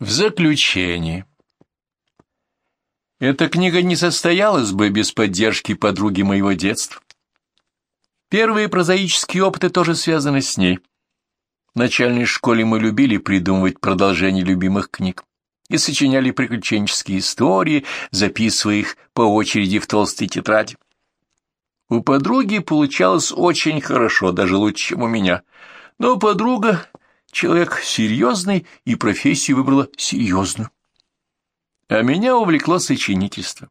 В заключение. Эта книга не состоялась бы без поддержки подруги моего детства. Первые прозаические опыты тоже связаны с ней. В начальной школе мы любили придумывать продолжение любимых книг и сочиняли приключенческие истории, записывая их по очереди в толстой тетради. У подруги получалось очень хорошо, даже лучше, чем у меня. Но подруга — человек серьезный, и профессию выбрала серьезную. А меня увлекло сочинительство.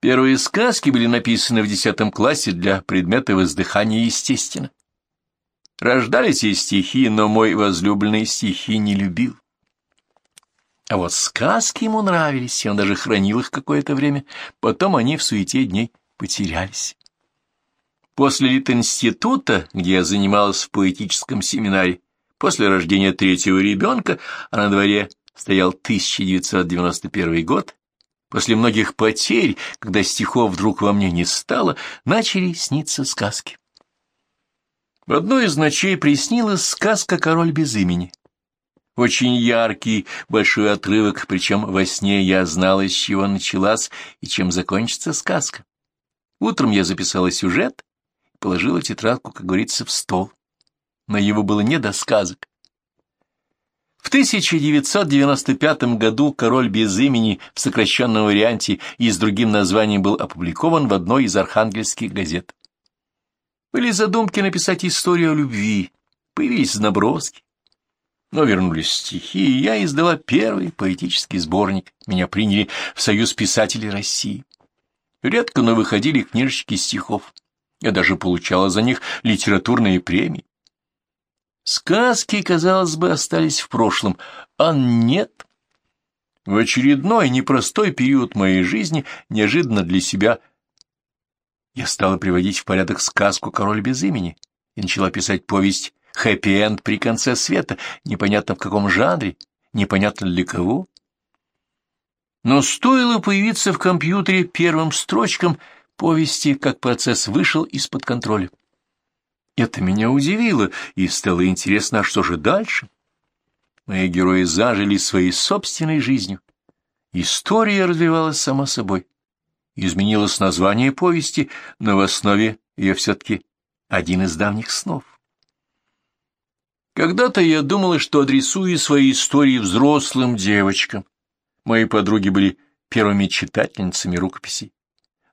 Первые сказки были написаны в десятом классе для предмета воздыхания естественно. Рождались и стихи, но мой возлюбленный стихи не любил. А вот сказки ему нравились, и он даже хранил их какое-то время. Потом они в суете дней потерялись. После литинститута, где я занималась в поэтическом семинаре, после рождения третьего ребенка, а на дворе стоял 1991 год, после многих потерь, когда стихов вдруг во мне не стало, начали сниться сказки. В одной из ночей приснилась сказка «Король без имени». Очень яркий, большой отрывок, причем во сне я знала, с чего началась и чем закончится сказка. Утром я записала сюжет и положила тетрадку, как говорится, в стол. Но его было не до сказок. В 1995 году «Король без имени» в сокращенном варианте и с другим названием был опубликован в одной из архангельских газет. Были задумки написать историю о любви, появились наброски. Но вернулись стихи, и я издала первый поэтический сборник. Меня приняли в Союз писателей России. Редко, но выходили книжечки стихов. Я даже получала за них литературные премии. Сказки, казалось бы, остались в прошлом, а нет. В очередной непростой период моей жизни неожиданно для себя – я стала приводить в порядок сказку «Король без имени» и начала писать повесть «Хэппи-энд при конце света», непонятно в каком жанре, непонятно для кого. Но стоило появиться в компьютере первым строчкам повести, как процесс вышел из-под контроля. Это меня удивило, и стало интересно, а что же дальше? Мои герои зажили своей собственной жизнью. История развивалась сама собой. Изменилось название повести, но в основе ее все-таки один из давних снов. Когда-то я думала, что адресую свои истории взрослым девочкам. Мои подруги были первыми читательницами рукописей.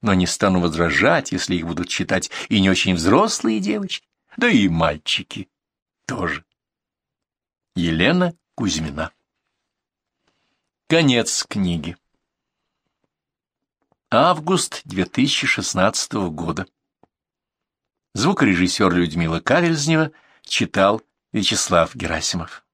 Но не стану возражать, если их будут читать и не очень взрослые девочки, да и мальчики тоже. Елена Кузьмина Конец книги Август 2016 года. Звукорежиссер Людмила Кавельзнева читал Вячеслав Герасимов.